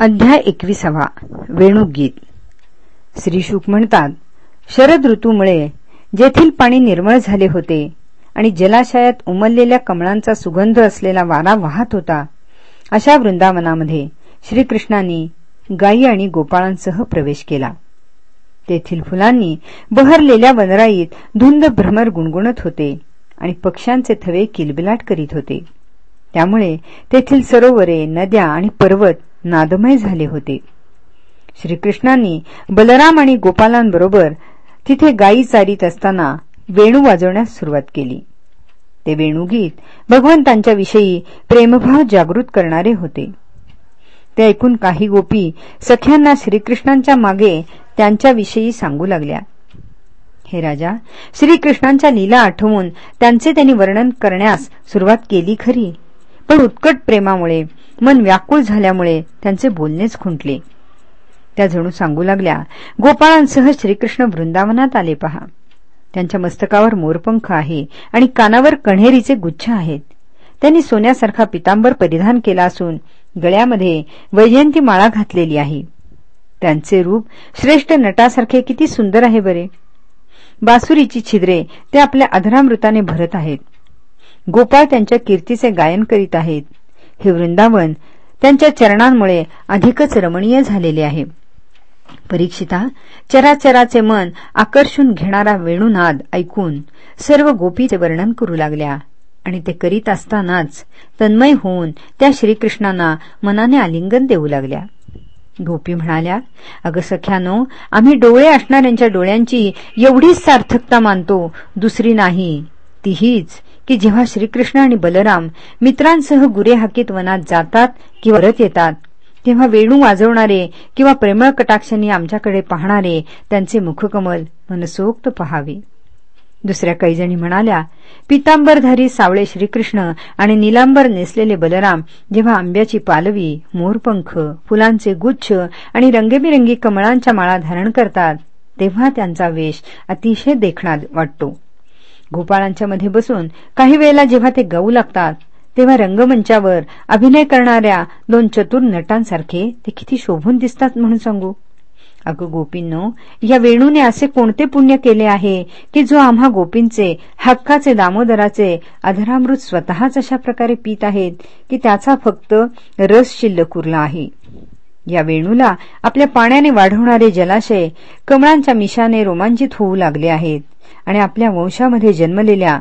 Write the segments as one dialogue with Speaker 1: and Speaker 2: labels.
Speaker 1: अध्याय एकविसावा वेणुगीत. श्रीशुक म्हणतात शरद ऋतूमुळे जेथील पाणी निर्मळ झाले होते आणि जलाशयात उमललेल्या कमळांचा सुगंध असलेला वारा वाहत होता अशा वृंदावनामध्ये श्रीकृष्णांनी गायी आणि गोपाळांसह प्रवेश केला. तेथील फुलांनी बहरलेल्या वनराईत धुंद भ्रमर गुणगुणत होते आणि पक्ष्यांचे थवे किलबिलाट करीत होते. त्यामुळे तेथील सरोवरे नद्या आणि पर्वत नादमय झाले होते. श्रीकृष्णांनी बलराम आणि गोपालांबरोबर तिथे गायी चारीत असताना वेणू वाजवण्यास सुरुवात केली. ते वेणुगीत भगवंतांच्या विषयी प्रेमभाव जागृत करणारे होते. ते ऐकून काही गोपी सख्यांना श्रीकृष्णांच्या मागे त्यांच्याविषयी सांगू लागल्या. हे राजा श्रीकृष्णांच्या लीला आठवून त्यांचे त्यांनी वर्णन करण्यास सुरुवात केली खरी पण उत्कट प्रेमामुळे मन व्याकुळ झाल्यामुळे त्यांचे बोलणेच खुंटले. त्या जणू सांगू लागल्या गोपाळांसह श्रीकृष्ण वृंदावनात आले पहा. त्यांच्या मस्तकावर मोरपंख आहे आणि कानावर कण्हेरीचे गुच्छ आहेत. त्यांनी सोन्यासारखा पितांबर परिधान केला असून गळ्यामध्ये वैजयंती माळा घातलेली आहे. त्यांचे रूप श्रेष्ठ नटासारखे किती सुंदर आहे बरे. बासुरीची छिद्रे ते आपल्या अधरामृताने भरत आहेत. गोपाळ त्यांच्या कीर्तीचे गायन करीत आहेत. हे वृंदावन त्यांच्या चरणांमुळे अधिकच रमणीय झालेले आहे. परीक्षिता चराचराचे मन आकर्षून घेणारा वेणुनाद ऐकून सर्व गोपीचे वर्णन करू लागल्या आणि ते करीत असतानाच तन्मय होऊन त्या श्रीकृष्णांना मनाने आलिंगन देऊ लागल्या. गोपी म्हणाल्या अगं सख्यानो आम्ही डोळे असणाऱ्यांच्या डोळ्यांची एवढीच सार्थकता मानतो दुसरी नाही. तीहीच की जेव्हा श्रीकृष्ण आणि बलराम मित्रांसह गुरेहाकीत वनात जातात किंवा परत येतात तेव्हा वेणू वाजवणारे किंवा प्रेमळ कटाक्षांनी आमच्याकडे पाहणारे त्यांचे मुखकमल मनसोक्त पहावे. दुसऱ्या कैजणी म्हणाल्या पितांबरधारी सावळे श्रीकृष्ण आणि निलांबर नेसलेले बलराम जेव्हा आंब्याची पालवी मोरपंख फुलांचे गुच्छ आणि रंगेबिरंगी कमळांच्या माळा धारण करतात तेव्हा त्यांचा वेश अतिशय देखणा वाटतो. गोपाळांच्या मध्ये बसून काही वेळेला जेव्हा ते गाऊ लागतात तेव्हा रंगमंचावर अभिनय करणाऱ्या दोन चतुर नटांसारखे ते किती शोभून दिसतात म्हणून सांगू. अगं गोपींनो या वेणूने असे कोणते पुण्य केले आहे की जो आम्हा गोपींचे हक्काचे दामोदराचे अधरामृत स्वतःच अशा प्रकारे पीत आहेत की त्याचा फक्त रस शिल्लक उरला आहे? या वेणूला आपल्या पाण्याने वाढवणारे जलाशय कमळांच्या मिशाने रोमांचित होऊ लागले आहेत आणि आपल्या वंशामध्ये जन्मलेल्या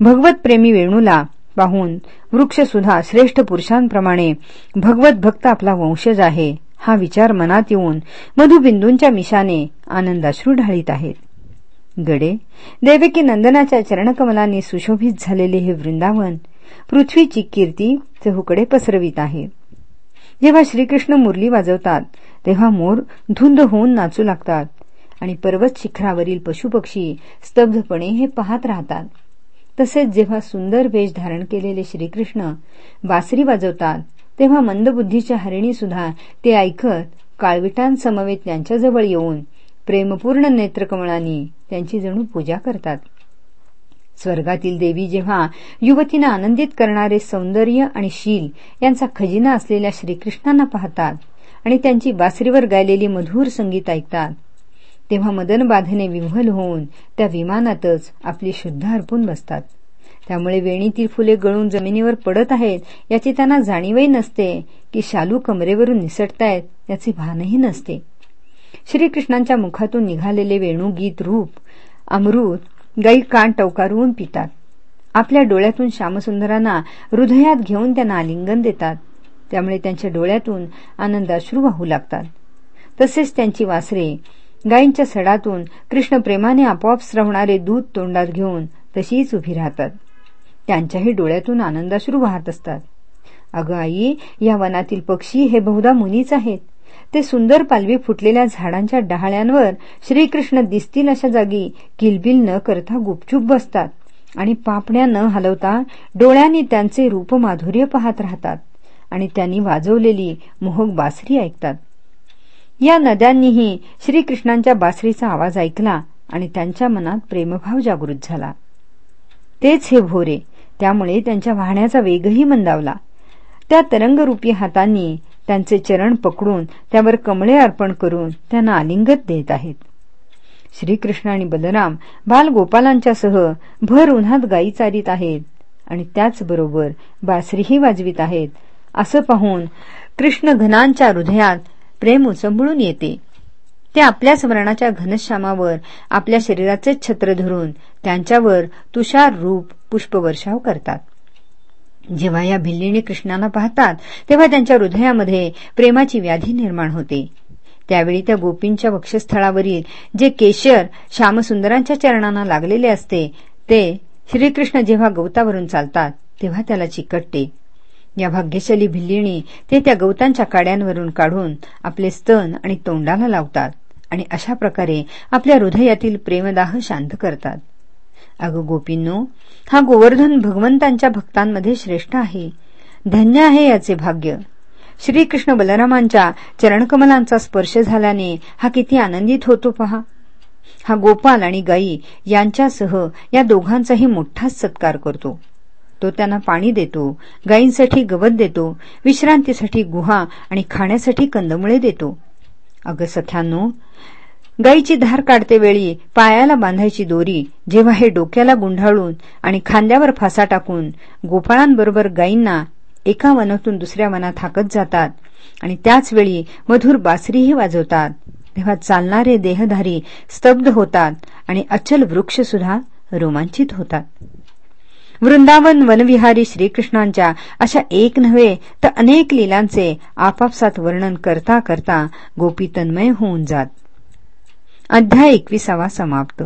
Speaker 1: भगवतप्रेमी वेणूला पाहून वृक्षसुद्धा श्रेष्ठ पुरुषांप्रमाणे भगवत भक्त आपला वंशज आहे हा विचार मनात येऊन मधुबिंदूंच्या मिशाने आनंदाश्रू ढाळीत आहेत. गडे देवकी नंदनाच्या चरणकमलांनी सुशोभित झालेले हे वृंदावन पृथ्वीची कीर्ती चहूकडे पसरवित आहे. जेव्हा श्रीकृष्ण मुरली वाजवतात तेव्हा मोर धुंद होऊन नाचू लागतात आणि पर्वत शिखरावरील पशुपक्षी स्तब्धपणे हे पाहत राहतात. तसेच जेव्हा सुंदर वेश धारण केलेले श्रीकृष्ण बासरी वाजवतात तेव्हा मंदबुद्धीच्या हरिणी सुद्धा ते ऐकत काळविटांसमवेत त्यांच्याजवळ येऊन प्रेमपूर्ण नेत्रकमळांनी त्यांची जणू पूजा करतात. स्वर्गातील देवी जेव्हा युवतींना आनंदित करणारे सौंदर्य आणि शील यांचा खजिना असलेल्या श्रीकृष्णांना पाहतात आणि त्यांची बासरीवर गायलेली मधुर संगीत ऐकतात. तेव्हा मदन बाधने विव्हल होऊन त्या विमानातच आपली शुद्ध अर्पून बसतात. त्यामुळे वेणीतील फुले गळून जमिनीवर पडत आहेत याची त्यांना जाणीवही नसते की शालू कमरेवरून निसटतायत याचे भानही नसते. श्रीकृष्णांच्या मुखातून निघालेले वेणुगीत रूप अमृत गाई कान टवकारून पितात. आपल्या डोळ्यातून श्यामसुंदरांना हृदयात घेऊन त्यांना आलिंगन देतात. त्यामुळे त्यांच्या डोळ्यातून आनंदाश्रू वाहू लागतात. तसेच त्यांची वासरे गायींच्या सडातून कृष्णप्रेमाने आपोआप स्रवणारे दूध तोंडात घेऊन तशीच उभी राहतात. त्यांच्याही डोळ्यातून आनंदाश्रू वाहत असतात. अगं आई या वनातील पक्षी हे बहुधा मुनीच आहेत. ते सुंदर पालवी फुटलेल्या झाडांच्या डहाळ्यांवर श्रीकृष्ण दिसतील अशा जागी किलबिल न करता गुपचूप बसतात आणि पापण्या न हलवता डोळ्यांनी त्यांचे रूपमाधुर्य पाहत राहतात आणि त्यांनी वाजवलेली मोहक बासरी ऐकतात. या नद्यांनीही श्रीकृष्णांच्या बासरीचा आवाज ऐकला आणि त्यांच्या मनात प्रेमभाव जागृत झाला. तेच हे भोरे त्यामुळे त्यांच्या वाहण्याचा वेगही मंदावला. त्या तरंगरूपी हातांनी त्यांचे चरण पकडून त्यावर कमळे अर्पण करून त्यांना आलिंगत देत आहेत. श्रीकृष्ण आणि बलराम बाल गोपालांच्यासह भर उन्हात गायी चारित आहेत आणि त्याचबरोबर बासरीही वाजवीत आहेत. असं पाहून कृष्ण घनांच्या हृदयात प्रेम उचंबळून येते. ते आपल्या स्मरणाच्या घनश्यामावर आपल्या शरीराचे छत्र धरून त्यांच्यावर तुषार रूप पुष्पवर्षाव करतात. जेव्हा या भिल्लीने कृष्णाला पाहतात तेव्हा त्यांच्या हृदयामध्ये प्रेमाची व्याधी निर्माण होते. त्यावेळी त्या गोपींच्या वक्षस्थळावरील जे केशर श्यामसुंदरांच्या चरणांना लागलेले असते ते श्रीकृष्ण जेव्हा गवतावरून चालतात तेव्हा त्याला चिकटते. या भाग्यशाली भिल्लीणी ते त्या गवतांच्या काड्यांवरून काढून आपले स्तन आणि तोंडाला लावतात आणि अशा प्रकारे आपल्या हृदयातील प्रेमदाह शांत करतात. अगं गोपींनो हा गोवर्धन भगवंतांच्या भक्तांमध्ये श्रेष्ठ आहे. धन्य आहे याचे भाग्य. श्रीकृष्ण बलरामांच्या चरणकमलांचा स्पर्श झाल्याने हा किती आनंदित होतो पहा. हा गोपाल आणि गाई यांच्यासह या दोघांचाही मोठाच सत्कार करतो. तो त्यांना पाणी देतो गायींसाठी गवत देतो विश्रांतीसाठी गुहा आणि खाण्यासाठी कंदमुळे देतो. अगं सख्यांनो गायीची धार काढते वेळी पायाला बांधायची दोरी जेव्हा हे डोक्याला गुंढाळून आणि खांद्यावर फासा टाकून गोपाळांबरोबर गायींना एका वनातून दुसऱ्या वनात हाकत जातात आणि त्याचवेळी मधुर बासरीही वाजवतात. तेव्हा चालणारे देहधारी स्तब्ध होतात आणि अचल वृक्ष सुद्धा रोमांचित होतात. वृंदावन वनविहारी श्रीकृष्णांच्या अशा एक नव्हे तर अनेक लीलांचे आपापसात वर्णन करता करता गोपी तन्मय होऊन जात. अध्याय एकविसावा समाप्त.